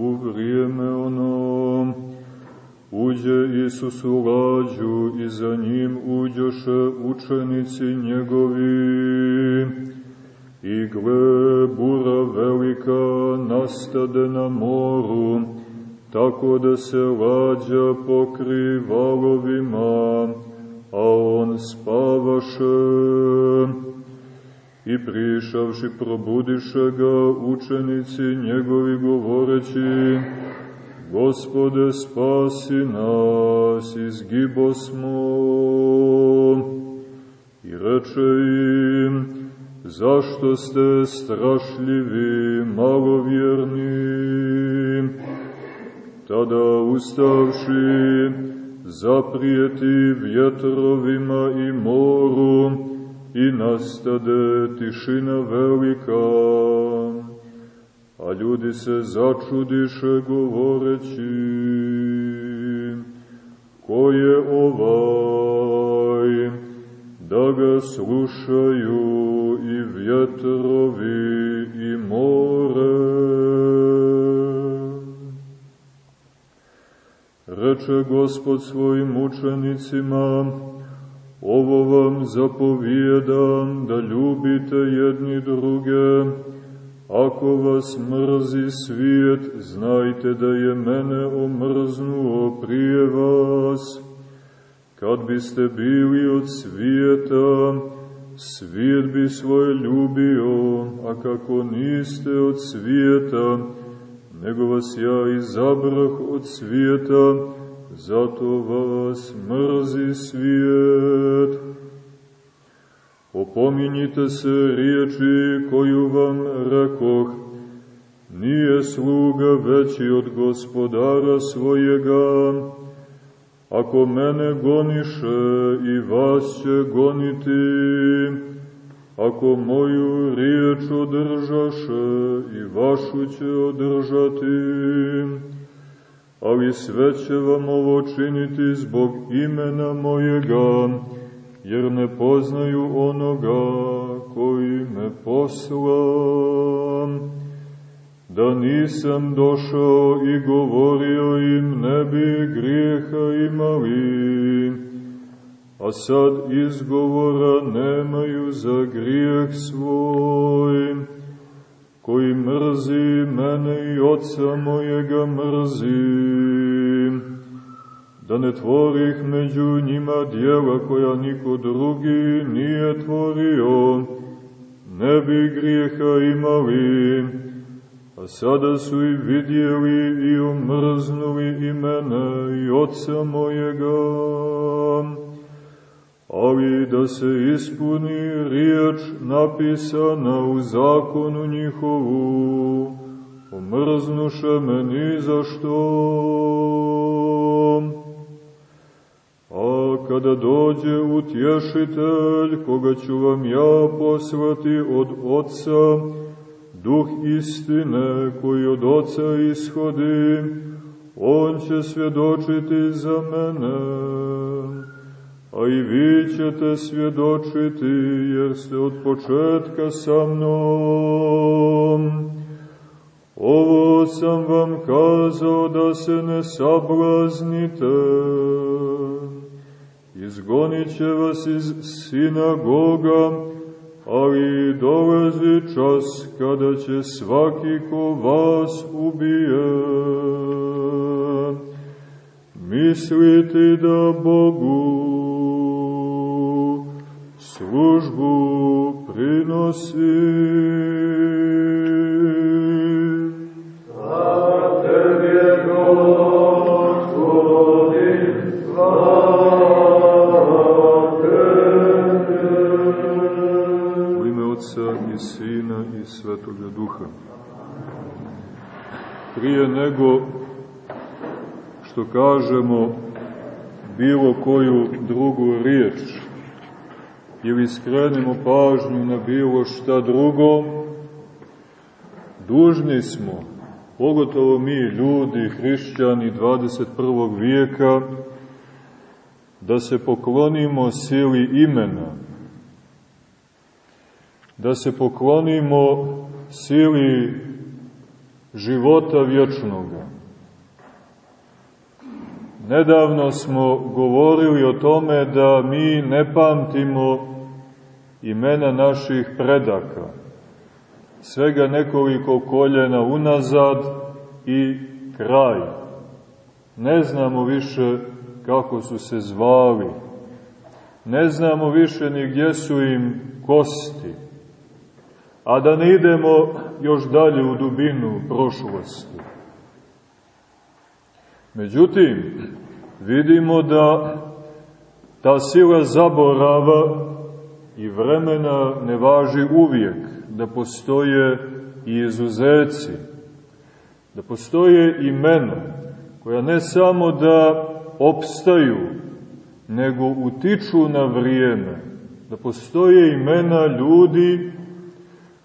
u vrijeme ono. Uđe Isus u lađu i za njim uđoše učenici njegovi. I gle, bura velika nastade na moru, tako da se lađa pokri valovima, a on spavaše. I prišavši probudiše ga učenici njegovi govoreći, Gospode spasi nas, izgibo smo. I reče im, zašto ste strašljivi, malovjerni? Tada ustavši, zaprijeti vjetrovima i moru i nastade tišina velika. A ljudi se začudiše govoreći, ko je ovaj, da ga slušaju i vjetrovi i more. Reče Gospod svojim učenicima, ovo vam zapovijedam da ljubite jedni druge, ako vas mrzi svijet, znajte da je mene omrznuo prije vas. Kad biste bili od svijeta, svijet bi svoje ljubio, a kako niste od svijeta, nego vas ja izabrah od svijeta, zato vas mrzi svijet. Opominjite se riječi koju vam rekoh, nije sluga veći od gospodara svojega, ako mene goniše i vas će goniti, ako moju riječ održaše i vašu će održati, ali sve će vam ovo činiti zbog imena mojega, jer ne poznaju onoga koji me poslam. Da nisam došao i govorio im ne bi grijeha imali, a sad izgovora nemaju za grijeh svoj, koji mrzi mene i oca mojega mrzim da ne tvorih među njima dijela koja niko drugi nije tvorio, ne bi grijeha imali, a sada su i vidjeli i omrznuli i mene i oca mojega. Ali da se ispuni riječ napisana u zakonu njihovu, omrznuše me ni za što. A kada dođe utješitelj, koga ću vam ja poslati od Otca, duh istine koji od Otca ishodi, on će svjedočiti za mene. A i vi ćete svjedočiti, jer ste od početka sa mnom. Ovo sam vam kazao da se ne sablaznite izgonit će vas iz sinagoga, ali dolazi čas kada će svaki ko vas ubije. Misliti da Bogu službu prinosi. Gospodin, hvala i Sina i Duha. Prije nego što kažemo bilo koju drugu riječ ili skrenemo pažnju na bilo šta drugo, dužni smo, pogotovo mi ljudi, hrišćani 21. vijeka, da se poklonimo sili imena, da se poklonimo sili života vječnoga. Nedavno smo govorili o tome da mi ne pamtimo imena naših predaka. Svega nekoliko koljena unazad i kraj. Ne znamo više kako su se zvali. Ne znamo više ni gdje su im kosti. A da ne idemo još dalje u dubinu prošlosti. Međutim, vidimo da ta sila zaborava i vremena ne važi uvijek, da postoje i izuzeci, da postoje imena koja ne samo da opstaju, nego utiču na vrijeme, da postoje imena ljudi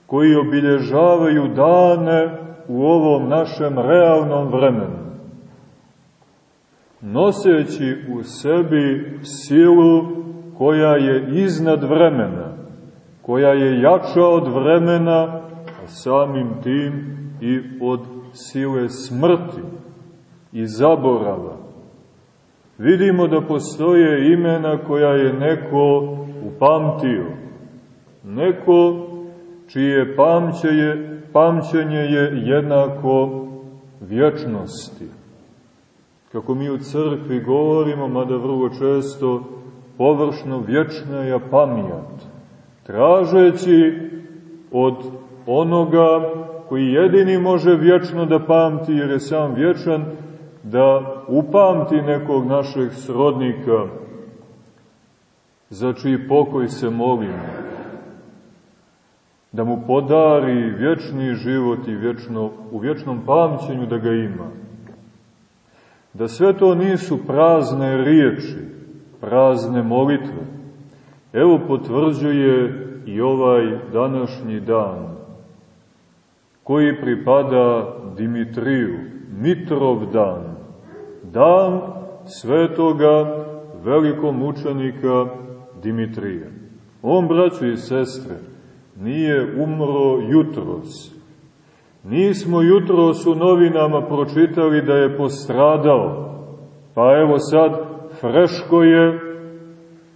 koji obilježavaju dane u ovom našem realnom vremenu, noseći u sebi silu koja je iznad vremena, koja je jača od vremena, a samim tim i od sile smrti i zaborava. Vidimo da postoje imena koja je neko upamtio, neko čije pamćenje, pamćenje je jednako vječnosti. Kako mi u crkvi govorimo, mada vrlo često površno vječna je pamijat, tražeći od onoga koji jedini može vječno da pamti, jer je sam vječan, da upamti nekog našeg srodnika, za čiji pokoj se molimo, da mu podari vječni život i vječno, u vječnom pamćenju da ga ima. Da sve to nisu prazne riječi, prazne molitve. Evo potvrđuje i ovaj današnji dan, koji pripada Dimitriju, Mitrov dan, dan svetoga velikom učenika Dimitrija. On, braćo i sestre, nije umro jutros. Nismo jutros u novinama pročitali da je postradao, pa evo sad freško je,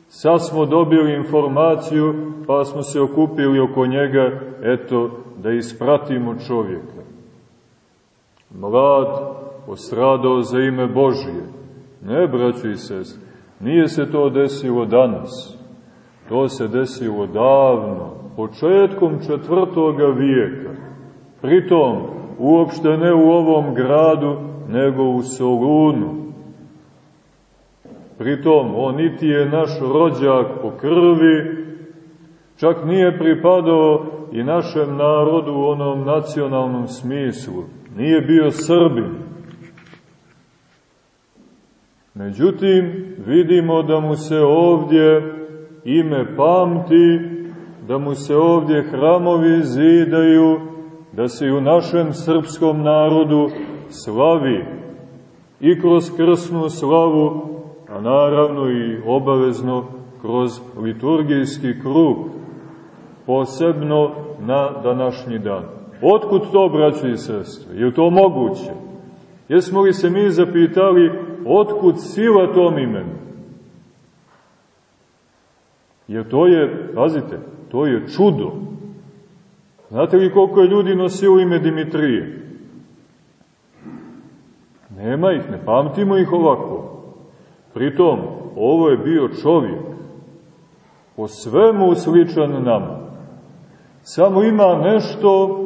sad smo dobili informaciju, pa smo se okupili oko njega, eto, da ispratimo čovjeka. Mlad, postradao za ime Božije. Ne, braćo i sest, nije se to desilo danas. To se desilo davno, početkom četvrtoga vijeka. Pritom, uopšte ne u ovom gradu, nego u Solunu. Pritom, on niti je naš rođak po krvi, čak nije pripadao i našem narodu u onom nacionalnom smislu. Nije bio Srbin. Međutim, vidimo da mu se ovdje ime pamti, da mu se ovdje hramovi zidaju, da se u našem srpskom narodu slavi i kroz krsnu slavu, a naravno i obavezno kroz liturgijski krug, posebno na današnji dan. Otkud to, braći i sestre? Je to moguće? Jesmo li se mi zapitali otkud sila tom imenu? Jer to je, pazite, to je čudo. Znate li koliko je ljudi nosilo ime Dimitrije? Nema ih, ne pamtimo ih ovako. Pritom, ovo je bio čovjek, po svemu sličan nama. Samo ima nešto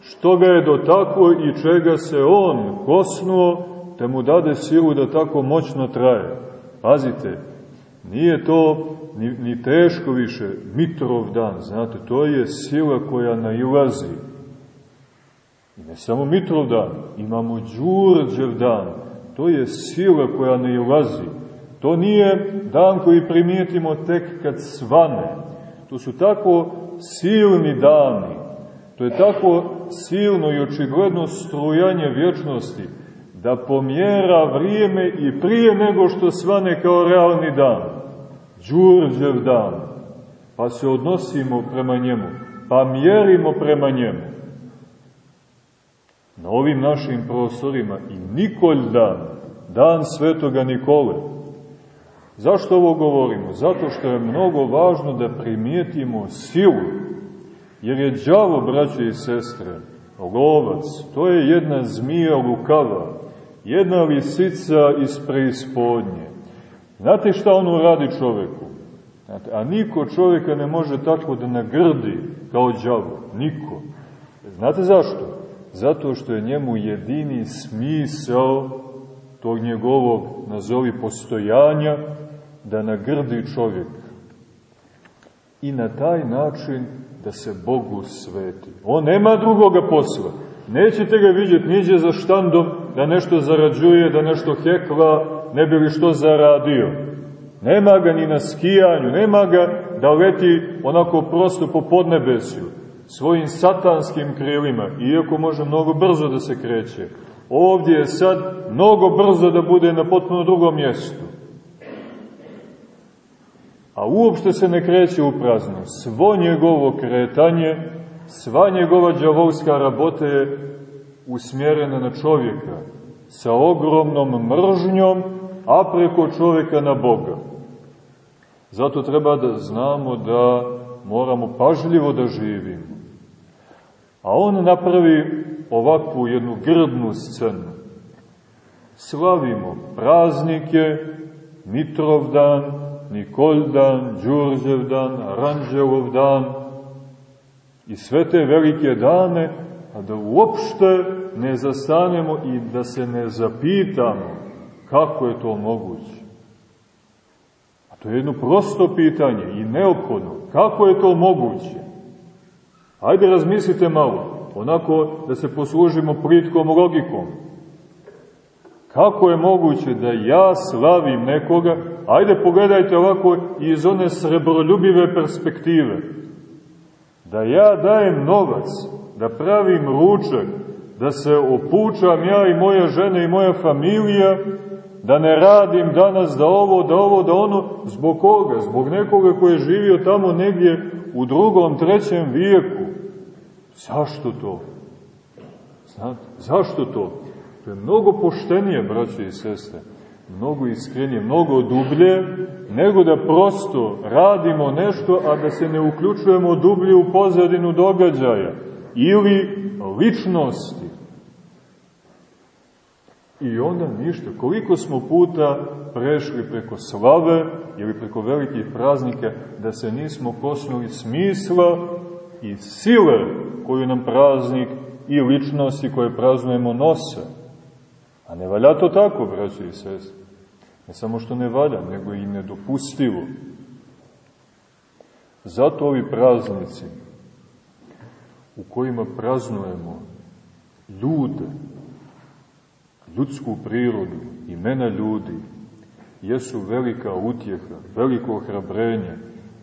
što ga je dotaklo i čega se on kosnuo, te mu dade silu da tako moćno traje. Pazite, nije to ni, ni teško više, Mitrov dan, znate, to je sila koja nailazi. I ne samo Mitrov dan, imamo Đurđev dan, to je sila koja nailazi. To nije dan koji primijetimo tek kad svane. To su tako silni dani, to je tako silno i očigledno strujanje vječnosti, da pomjera vrijeme i prije nego što svane kao realni dan. Đurđev dan, pa se odnosimo prema njemu, pa mjerimo prema njemu. Na ovim našim prostorima i Nikolj dan, dan svetoga Nikole. Zašto ovo govorimo? Zato što je mnogo važno da primijetimo silu, jer je đavo, braće i sestre, lovac, to je jedna zmija lukava, jedna lisica iz preispodnje. Znate šta on uradi čoveku? Znate, a niko čovjeka ne može tako da nagrdi kao đavo. Niko. Znate zašto? Zato što je njemu jedini smisao tog njegovog, nazovi, postojanja, da nagrdi čovjeka. I na taj način da se Bogu sveti. On nema drugoga posla. Nećete ga vidjeti niđe za štandom da nešto zarađuje, da nešto hekla, ne bi li što zaradio. Nema ga ni na skijanju, nema ga da leti onako prosto po podnebesju, svojim satanskim krilima, iako može mnogo brzo da se kreće. Ovdje je sad mnogo brzo da bude na potpuno drugom mjestu. A uopšte se ne kreće u prazno. Svo njegovo kretanje, sva njegova džavolska rabota je usmjerena na čovjeka, sa ogromnom mržnjom, a preko čovjeka na Boga. Zato treba da znamo da moramo pažljivo da živimo. A on napravi ovakvu jednu grdnu scenu. Slavimo praznike, Mitrovdan, Nikoljdan, Đurđevdan, Aranđelov i sve te velike dane, a da uopšte ne zastanemo i da se ne zapitamo kako je to moguće. A to je jedno prosto pitanje i neophodno. Kako je to moguće? Ajde razmislite malo, onako da se poslužimo plitkom logikom. Kako je moguće da ja slavim nekoga, ajde pogledajte ovako iz one srebroljubive perspektive, da ja dajem novac, da pravim ručak, da se opučam ja i moja žena i moja familija, da ne radim danas da ovo, da ovo, da ono, zbog koga? Zbog nekoga koji je živio tamo negdje u drugom, trećem vijeku. Zašto to? Znate, zašto to? To je mnogo poštenije, braće i sestre, mnogo iskrenije, mnogo dublje, nego da prosto radimo nešto, a da se ne uključujemo dublje u pozadinu događaja ili ličnosti. I onda ništa. Koliko smo puta prešli preko slave ili preko velikih praznika da se nismo posnuli smisla i sile koju nam praznik i ličnosti koje praznujemo nose. A ne valja to tako, braći i sest. Ne samo što ne valja, nego i nedopustivo. Zato ovi praznici u kojima praznujemo ljude, ljudsku prirodu, imena ljudi, jesu velika utjeha, veliko ohrabrenje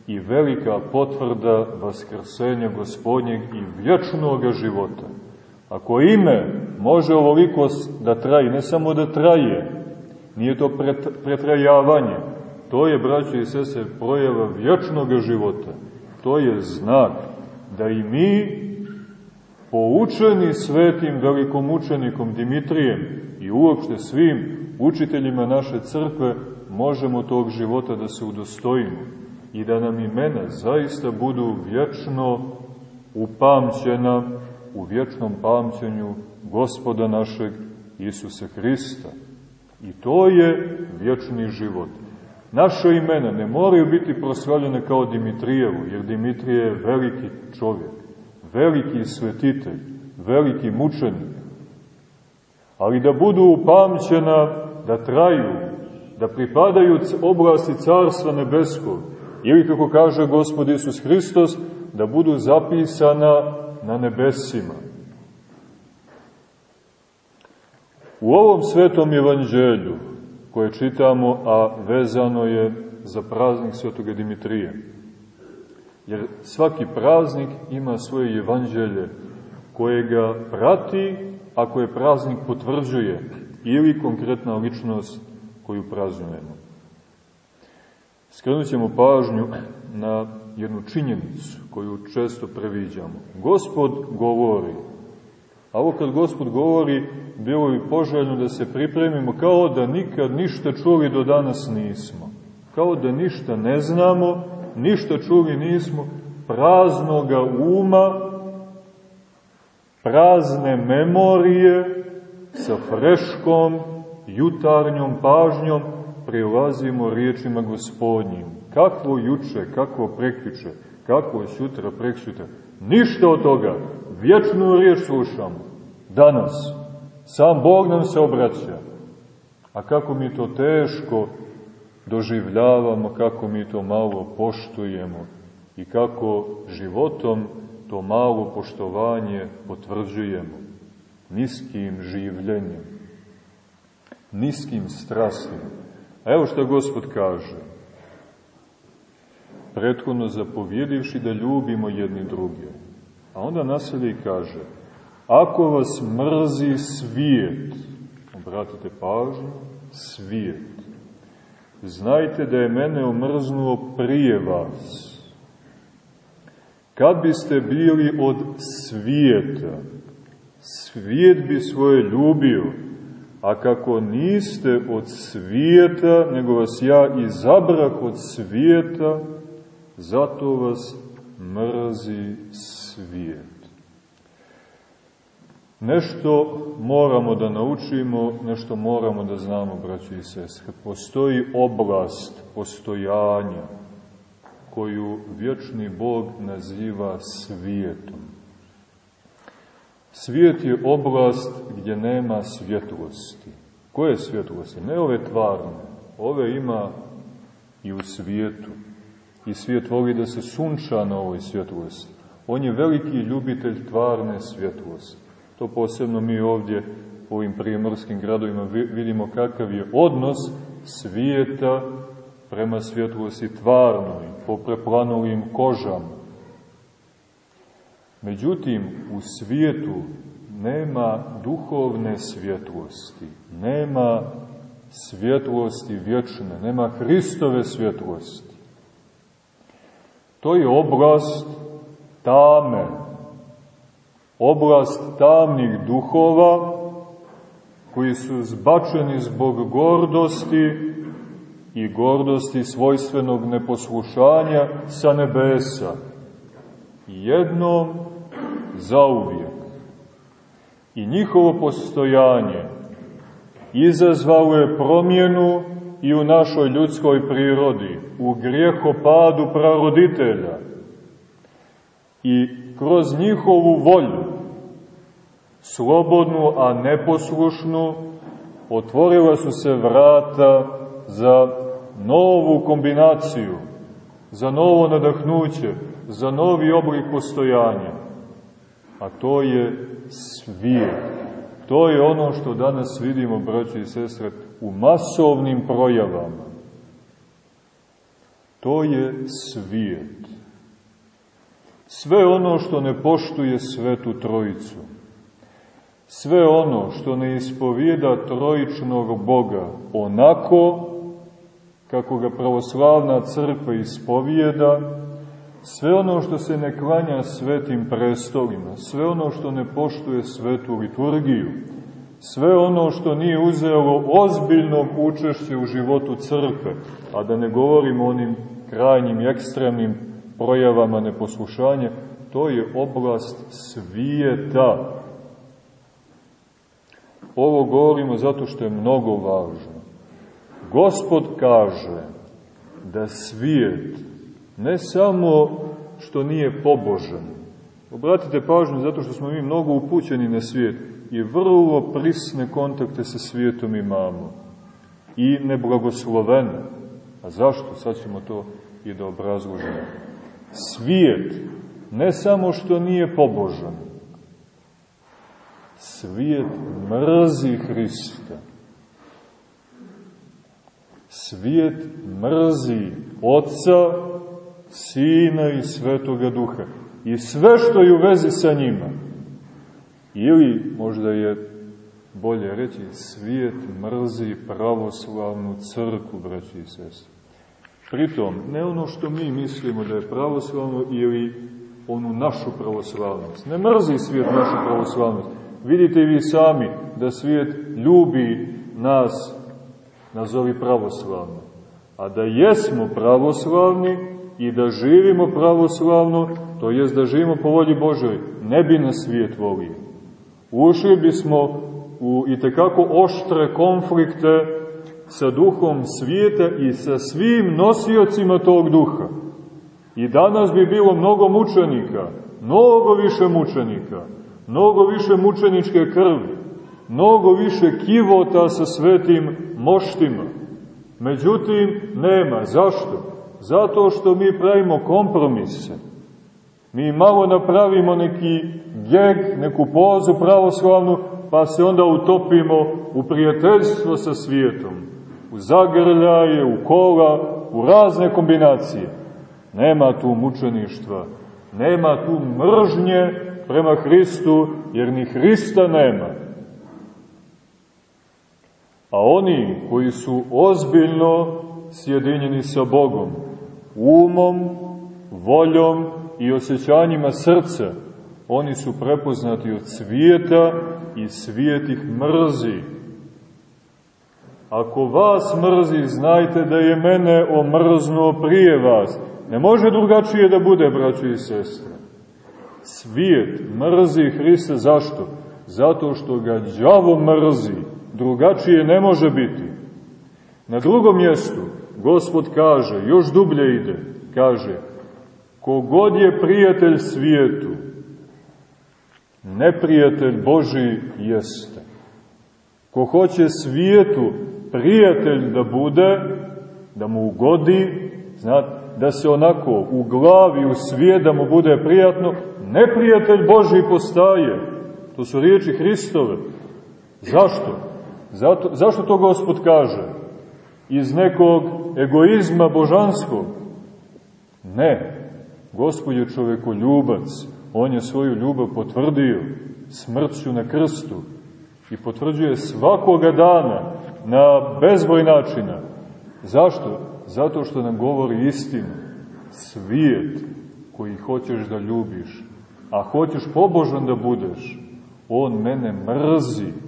i velika potvrda vaskrsenja gospodnjeg i vječnog života. Ako ime može ovoliko da traji, ne samo da traje, nije to pretrajavanje, to je, braćo i sese, projeva vječnog života. To je znak da i mi, poučeni svetim velikom učenikom Dimitrijem i uopšte svim učiteljima naše crkve, možemo tog života da se udostojimo i da nam imena zaista budu vječno upamćena u vječnom pamćenju gospoda našeg Isusa Hrista. I to je vječni život. Naše imena ne moraju biti proslavljene kao Dimitrijevu, jer Dimitrije je veliki čovjek, veliki svetitelj, veliki mučenik. Ali da budu upamćena, da traju, da pripadaju oblasti Carstva Nebeskog, ili kako kaže Gospod Isus Hristos, da budu zapisana na nebesima. U ovom svetom evanđelju, koje čitamo, a vezano je za praznik svetoga Dimitrija, jer svaki praznik ima svoje evanđelje koje ga prati, a koje praznik potvrđuje, ili konkretna ličnost koju praznujemo. Skrenut ćemo pažnju na jednu činjenicu koju često previđamo. Gospod govori, A ovo kad Gospod govori, bilo bi poželjno da se pripremimo kao da nikad ništa čuli do danas nismo. Kao da ništa ne znamo, ništa čuli nismo, praznoga uma, prazne memorije, sa freškom, jutarnjom pažnjom, prilazimo riječima gospodnjim. Kakvo juče, kakvo prekviče, kakvo je sutra, preksutra. Ništa od toga. Vječnu riječ slušamo. Danas. Sam Bog nam se obraća. A kako mi to teško doživljavamo, kako mi to malo poštujemo i kako životom to malo poštovanje potvrđujemo niskim življenjem, niskim strastima. Evo što Gospod kaže. Prethodno zapovjedivši da ljubimo jedni druge. A onda naselje i kaže, ako vas mrzi svijet, obratite pažnju, svijet, znajte da je mene omrznuo prije vas. Kad biste bili od svijeta, svijet bi svoje ljubio, a kako niste od svijeta, nego vas ja izabrak od svijeta, zato vas mrzi svijet. Nešto moramo da naučimo, nešto moramo da znamo, braći i sestre. Postoji oblast postojanja koju vječni Bog naziva svijetom. Svijet je oblast gdje nema svjetlosti. Koje svjetlosti? Ne ove tvarne. Ove ima i u svijetu. I svijet voli da se sunča na ovoj svjetlosti. On je veliki ljubitelj tvarne svjetlosti. To posebno mi ovdje u ovim primorskim gradovima vidimo kakav je odnos svijeta prema svjetlosti tvarnoj, po preplanulim kožama. Međutim, u svijetu nema duhovne svjetlosti, nema svjetlosti vječne, nema Hristove svjetlosti. To je oblast tame, oblast tamnih duhova koji su zbačeni zbog gordosti i gordosti svojstvenog neposlušanja sa nebesa. Jednom zauvijek. I njihovo postojanje izazvalo je promjenu i u našoj ljudskoj prirodi, u grijehopadu praroditelja. I kroz njihovu volju, slobodnu, a neposlušnu, otvorila su se vrata za novu kombinaciju, za novo nadahnuće, za novi oblik postojanja. A to je svijet. To je ono što danas vidimo, braći i sestre, u masovnim projavama. To je svijet. Sve ono što ne poštuje svetu trojicu, sve ono što ne ispovijeda trojičnog Boga onako kako ga pravoslavna crkva ispovijeda, sve ono što se ne klanja svetim prestolima, sve ono što ne poštuje svetu liturgiju, sve ono što nije uzelo ozbiljnog učešće u životu crkve, a da ne govorimo onim krajnjim i ekstremnim projavama neposlušanja, to je oblast svijeta. Ovo govorimo zato što je mnogo važno. Gospod kaže da svijet ne samo što nije pobožan, obratite pažnju zato što smo mi mnogo upućeni na svijet i vrlo prisne kontakte sa svijetom imamo i neblagoslovene. A zašto? Sad ćemo to i da obrazložimo. Svijet ne samo što nije pobožan, svijet mrzi Hrista. Svijet mrzi Otca Sina i Svetoga Duha. I sve što je u vezi sa njima. Ili, možda je bolje reći, svijet mrzi pravoslavnu crku, braći i sestri. Pritom, ne ono što mi mislimo da je pravoslavno ili onu našu pravoslavnost. Ne mrzi svijet našu pravoslavnost, Vidite vi sami da svijet ljubi nas, nazovi pravoslavno. A da jesmo pravoslavni i da živimo pravoslavno, to jest da živimo po volji Božoj, ne bi nas svijet volio. Ušli bismo u i tekako oštre konflikte sa duhom svijeta i sa svim nosiocima tog duha. I danas bi bilo mnogo mučenika, mnogo više mučenika, mnogo više mučeničke krvi, mnogo više kivota sa svetim moštima. Međutim, nema. Zašto? Zato što mi pravimo kompromise. Mi malo napravimo neki geg, neku pozu pravoslavnu, pa se onda utopimo u prijateljstvo sa svijetom, u zagrljaje, u kola, u razne kombinacije. Nema tu mučeništva, nema tu mržnje prema Hristu, jer ni Hrista nema. A oni koji su ozbiljno sjedinjeni sa Bogom, umom, voljom i osjećanjima srca, oni su prepoznati od svijeta i svijet ih mrzi. Ako vas mrzi, znajte da je mene omrznuo prije vas. Ne može drugačije da bude, braći i sestre. Svijet mrzi Hrista, zašto? Zato što ga đavo mrzi, drugačije ne može biti. Na drugom mjestu, Gospod kaže, još dublje ide, kaže, kogod je prijatelj svijetu, neprijatelj Boži jeste. Ko hoće svijetu prijatelj da bude, da mu ugodi, znate, da se onako u glavi, u svijet, da mu bude prijatno, neprijatelj Boži postaje. To su riječi Hristove. Zašto? Zato, zašto to Gospod kaže? Iz nekog egoizma božanskog? Ne. Gospod je čovekoljubac. On je svoju ljubav potvrdio smrću na krstu i potvrđuje svakoga dana na bezboj načina. Zašto? Zato što nam govori istinu. Svijet koji hoćeš da ljubiš, a hoćeš pobožan da budeš, on mene mrzi.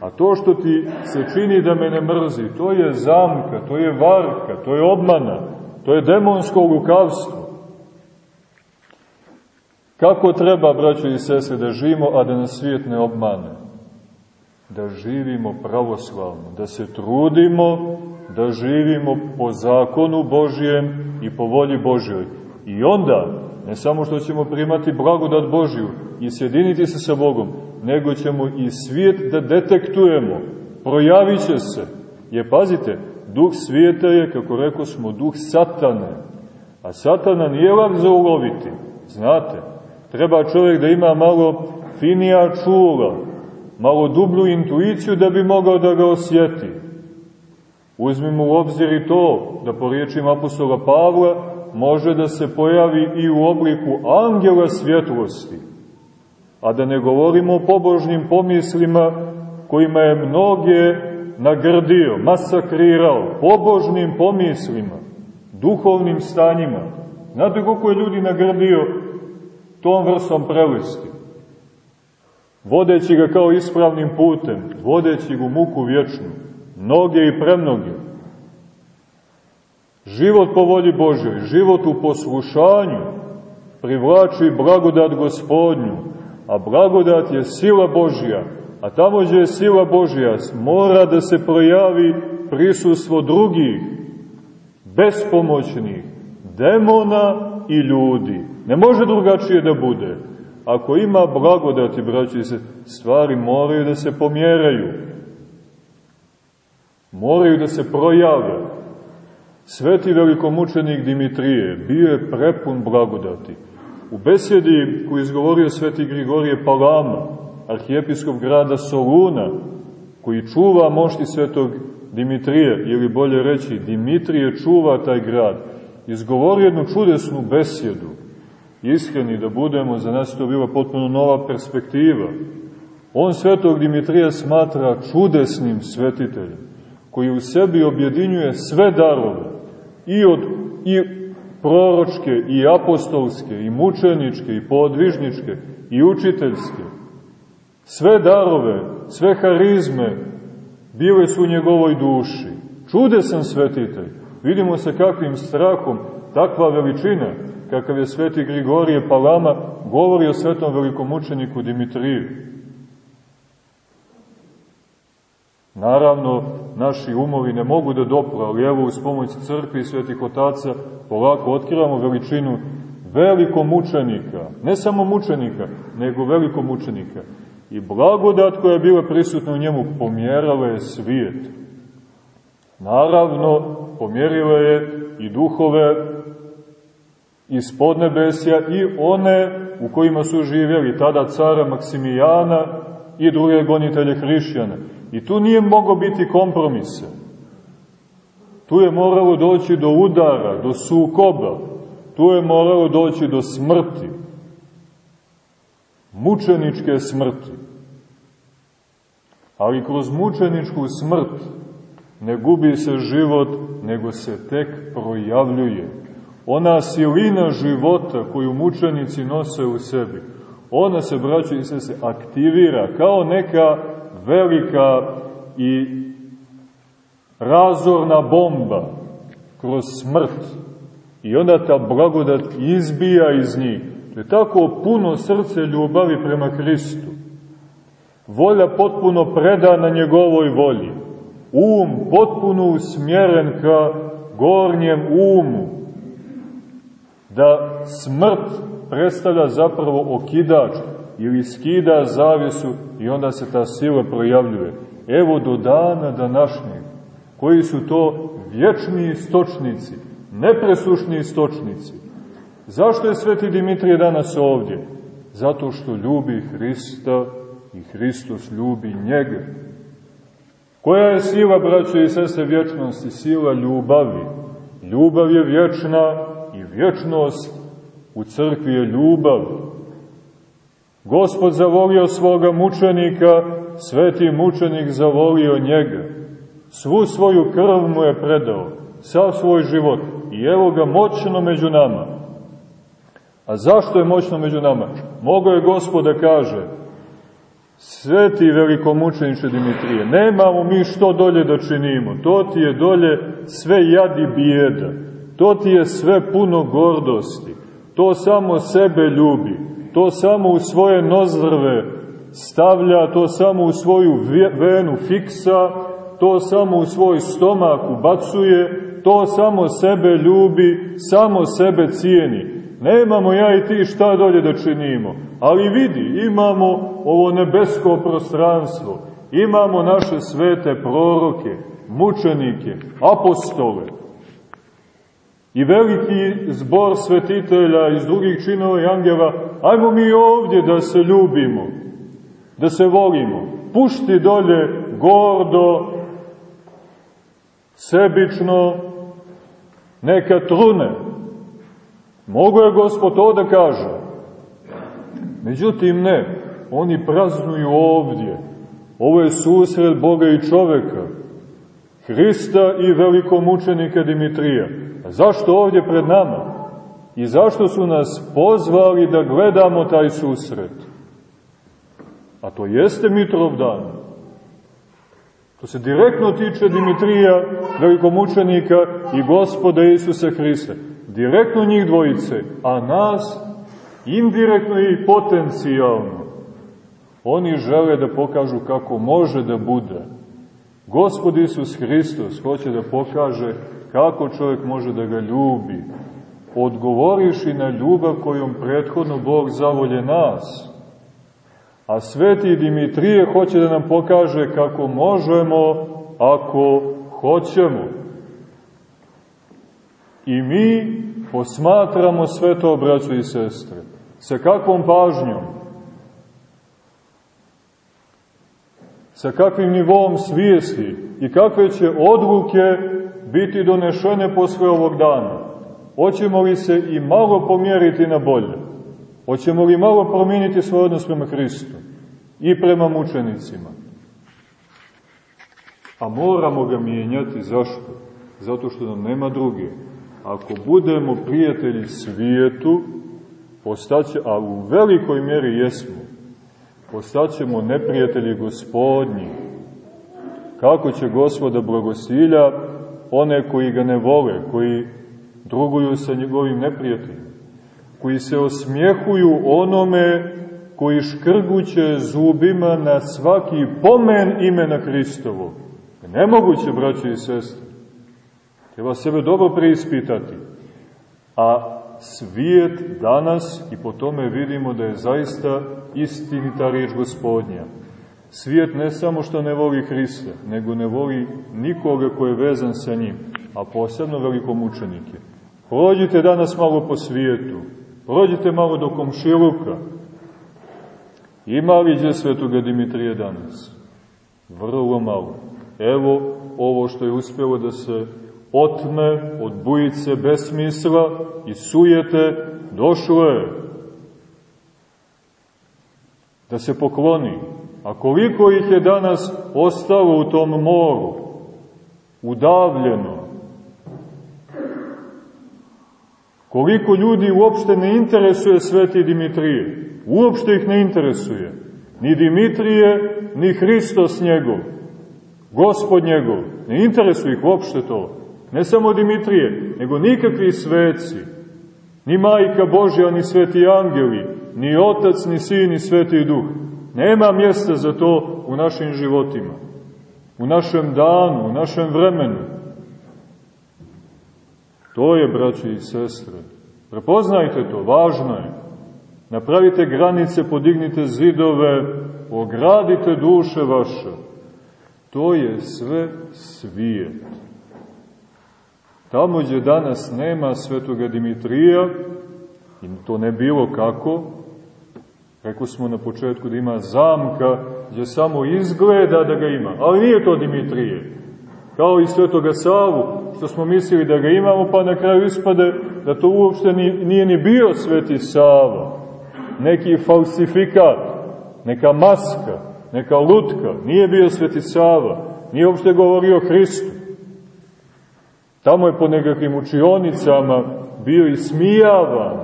A to što ti se čini da mene mrzi, to je zamka, to je varka, to je obmana, to je demonsko lukavstvo. Kako treba, braćo i sese, da živimo, a da nas svijet ne obmane? Da živimo pravoslavno, da se trudimo, da živimo po zakonu Božijem i po volji Božjoj. I onda, ne samo što ćemo primati blagodat Božju i sjediniti se sa Bogom, nego ćemo i svijet da detektujemo, projavit će se. Je, pazite, duh svijeta je, kako rekao smo, duh satane. A satana nije lak za uloviti, znate. Treba čovjek da ima malo finija čula, malo dublju intuiciju da bi mogao da ga osjeti. Uzmimo u obzir i to, da po riječima apostola Pavla, može da se pojavi i u obliku angela svjetlosti. A da ne govorimo o pobožnim pomislima kojima je mnoge nagrdio, masakrirao, pobožnim pomislima, duhovnim stanjima. Znate koliko je ljudi nagrdio tom vrstom prelisti? Vodeći ga kao ispravnim putem, vodeći ga u muku vječnu, mnoge i premnoge. Život po volji Božoj, život u poslušanju, privlači blagodat gospodnju, a blagodat je sila Božja, a tamo gdje je sila Božja mora da se projavi prisustvo drugih, bespomoćnih, demona i ljudi. Ne može drugačije da bude. Ako ima blagodati, braći se, stvari moraju da se pomjeraju. Moraju da se projave. Sveti velikomučenik Dimitrije bio je prepun blagodati. U besedi koju izgovorio sveti Grigorije Palama, arhijepiskop grada Soluna, koji čuva mošti svetog Dimitrije, ili bolje reći, Dimitrije čuva taj grad, izgovorio jednu čudesnu besjedu. Iskreni da budemo, za nas to bila potpuno nova perspektiva. On svetog Dimitrija smatra čudesnim svetiteljem, koji u sebi objedinjuje sve darove, i od i proročke, i apostolske, i mučeničke, i podvižničke, i učiteljske. Sve darove, sve harizme bile su u njegovoj duši. Čudesan svetitelj. Vidimo se kakvim strahom, takva veličina, kakav je sveti Grigorije Palama, govori o svetom velikomučeniku Dimitriju. Naravno, naši umovi ne mogu da dopru, ali evo uz pomoć crkve i svetih otaca polako otkrivamo veličinu velikomučenika, ne samo mučenika, nego velikomučenika. I blagodat koja je bila prisutna u njemu pomjerala je svijet. Naravno, pomjerila je i duhove iz podnebesja i one u kojima su živjeli tada cara Maksimijana i druge gonitelje hrišćana. I tu nije moglo biti kompromisa. Tu je moralo doći do udara, do sukoba. Tu je moralo doći do smrti. Mučeničke smrti. Ali kroz mučeničku smrt ne gubi se život, nego se tek projavljuje. Ona silina života koju mučenici nose u sebi, ona se, braćo i se, se aktivira kao neka velika i razorna bomba kroz smrt. I onda ta blagodat izbija iz njih. To je tako puno srce ljubavi prema Hristu. Volja potpuno predana njegovoj volji. Um potpuno usmjeren ka gornjem umu. Da smrt predstavlja zapravo okidač ili skida zavisu i onda se ta sila projavljuje. Evo do dana današnjeg, koji su to vječni istočnici, nepresušni istočnici. Zašto je sveti Dimitrije danas ovdje? Zato što ljubi Hrista i Hristos ljubi njega. Koja je sila, braćo i sese, vječnosti? Sila ljubavi. Ljubav je vječna i vječnost u crkvi je ljubav. Gospod zavolio svoga mučenika, sveti mučenik zavolio njega. Svu svoju krv mu je predao, sav svoj život. I evo ga moćno među nama. A zašto je moćno među nama? Mogo je Gospod da kaže, sveti velikomučeniče Dimitrije, nemamo mi što dolje da činimo, to ti je dolje sve jadi bijeda, to ti je sve puno gordosti, to samo sebe ljubi, to samo u svoje nozrve stavlja, to samo u svoju venu fiksa, to samo u svoj stomak ubacuje, to samo sebe ljubi, samo sebe cijeni. Nemamo ja i ti šta dolje da činimo, ali vidi, imamo ovo nebesko prostranstvo, imamo naše svete proroke, mučenike, apostole, i veliki zbor svetitelja iz drugih činova i angela, ajmo mi ovdje da se ljubimo, da se volimo. Pušti dolje gordo, sebično, neka trune. Mogu je gospod to da kaže. Međutim ne, oni praznuju ovdje. Ovo je susret Boga i čoveka, Hrista i velikomučenika Dimitrija. A zašto ovdje pred nama? I zašto su nas pozvali da gledamo taj susret? A to jeste Mitrov dan. To se direktno tiče Dimitrija, velikomučenika i gospoda Isusa Hrista. Direktno njih dvojice, a nas indirektno i potencijalno. Oni žele da pokažu kako može da bude. Gospod Isus Hristos hoće da pokaže kako čovjek može da ga ljubi, odgovoriši na ljubav kojom prethodno Bog zavolje nas. A sveti Dimitrije hoće da nam pokaže kako možemo ako hoćemo. I mi posmatramo sve to, braćo i sestre. Sa kakvom pažnjom? Sa kakvim nivom svijesti? I kakve će odluke biti donešene posle ovog dana? Hoćemo li se i malo pomjeriti na bolje? Hoćemo li malo promijeniti svoj odnos prema Hristu i prema mučenicima? A moramo ga mijenjati. Zašto? Zato što nam nema druge. Ako budemo prijatelji svijetu, postaće, a u velikoj mjeri jesmo, postaćemo neprijatelji gospodnji. Kako će gospoda blagosilja one koji ga ne vole, koji druguju sa njegovim neprijateljima, koji se osmjehuju onome koji škrguće zubima na svaki pomen imena Hristovo. Nemoguće, braće i sestre. Treba sebe dobro preispitati. A svijet danas, i po tome vidimo da je zaista istinita riječ gospodnja, svijet ne samo što ne voli Hrista, nego ne voli nikoga ko je vezan sa njim, a posebno velikomučenike. Prođite danas malo po svijetu, prođite malo do komšiluka. Ima li gdje svetoga Dimitrija danas? Vrlo malo. Evo ovo što je uspjelo da se otme od bujice besmisla i sujete, došlo je da se pokloni. A koliko ih je danas ostalo u tom moru, udavljeno, Koliko ljudi uopšte ne interesuje sveti Dimitrije? Uopšte ih ne interesuje. Ni Dimitrije, ni Hristos njegov. Gospod njegov. Ne interesuje ih uopšte to. Ne samo Dimitrije, nego nikakvi sveci. Ni majka Božja, ni sveti angeli, ni otac, ni sin, ni sveti duh. Nema mjesta za to u našim životima. U našem danu, u našem vremenu. To je, braći i sestre. Prepoznajte to, važno je. Napravite granice, podignite zidove, ogradite duše vaše. To je sve svijet. Tamo gdje danas nema svetoga Dimitrija, i to ne bilo kako, rekli smo na početku da ima zamka gdje samo izgleda da ga ima, ali nije to Dimitrije. Kao i svetoga Savu, što smo mislili da ga imamo, pa na kraju ispade da to uopšte nije ni bio sveti Sava. Neki falsifikat, neka maska, neka lutka, nije bio sveti Sava, nije uopšte govorio Hristu. Tamo je po nekakvim učionicama bio i smijavan.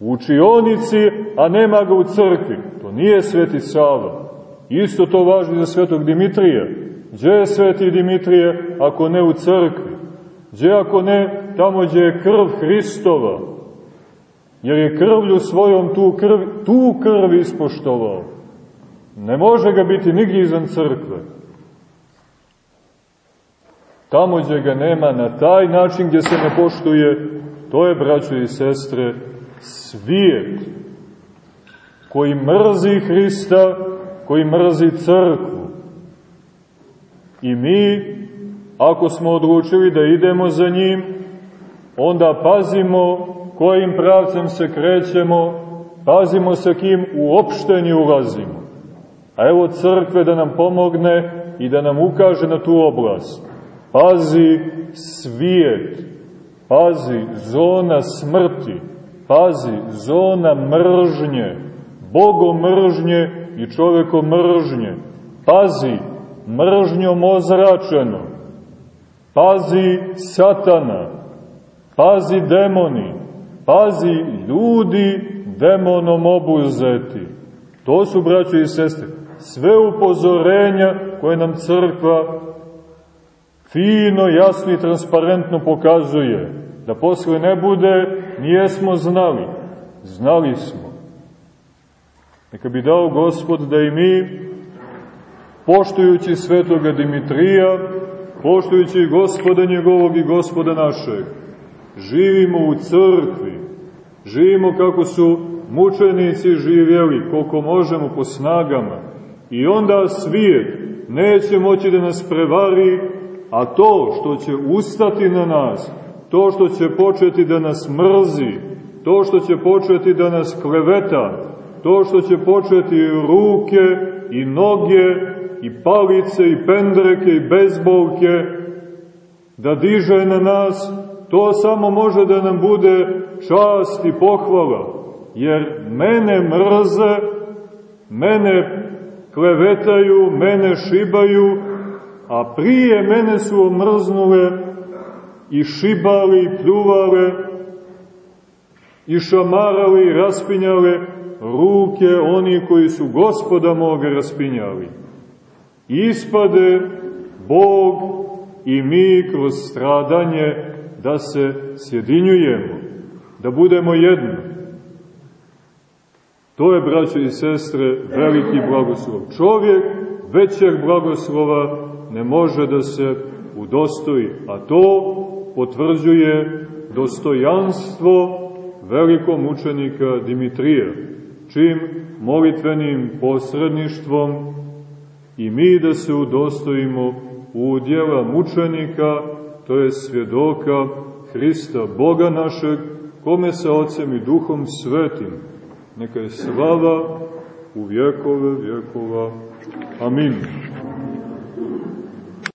U učionici, a nema ga u crkvi. To nije sveti Sava. Isto to važi za svetog Dimitrija. Gdje je sveti Dimitrije ako ne u crkvi? Gdje ako ne tamo gdje je krv Hristova? Jer je krvlju svojom tu krv, tu krv ispoštovao. Ne može ga biti nigdje izvan crkve. Tamo gdje ga nema na taj način gdje se ne poštuje, to je, braćo i sestre, svijet koji mrzi Hrista, koji mrzi crkvu. I mi, ako smo odlučili da idemo za njim, onda pazimo kojim pravcem se krećemo, pazimo sa kim u opštenju ulazimo. A evo crkve da nam pomogne i da nam ukaže na tu oblast pazi svijet, pazi zona smrti, pazi zona mržnje, bogomržnje i čovekomržnje, pazi mržnjom ozračeno, pazi satana, pazi demoni, pazi ljudi demonom obuzeti. To su, braćo i sestre, sve upozorenja koje nam crkva fino, jasno i transparentno pokazuje, da posle ne bude, nijesmo znali, znali smo. Neka bi dao Gospod da i mi, poštujući svetoga Dimitrija, poštujući gospoda njegovog i gospoda našeg, živimo u crkvi, živimo kako su mučenici živjeli, koliko možemo po snagama, i onda svijet neće moći da nas prevari a to što će ustati na nas, to što će početi da nas mrzi, to što će početi da nas kleveta, to što će početi ruke i noge i palice i pendreke i bezbolke da diže na nas, to samo može da nam bude čast i pohvala, jer mene mrze, mene klevetaju, mene šibaju, a prije mene su omrznule i šibali i pljuvale i šamarali i raspinjale ruke oni koji su gospoda moga raspinjali. Ispade Bog i mi kroz stradanje da se sjedinjujemo, da budemo jedno. To je, braćo i sestre, veliki blagoslov. Čovjek većeg blagoslova ne može da se udostoji, a to potvrđuje dostojanstvo velikom učenika Dimitrija, čim molitvenim posredništvom i mi da se udostojimo udjela mučenika, to je svjedoka Hrista, Boga našeg, kome sa Otcem i Duhom Svetim, neka je slava u vjekove vjekova. Amin.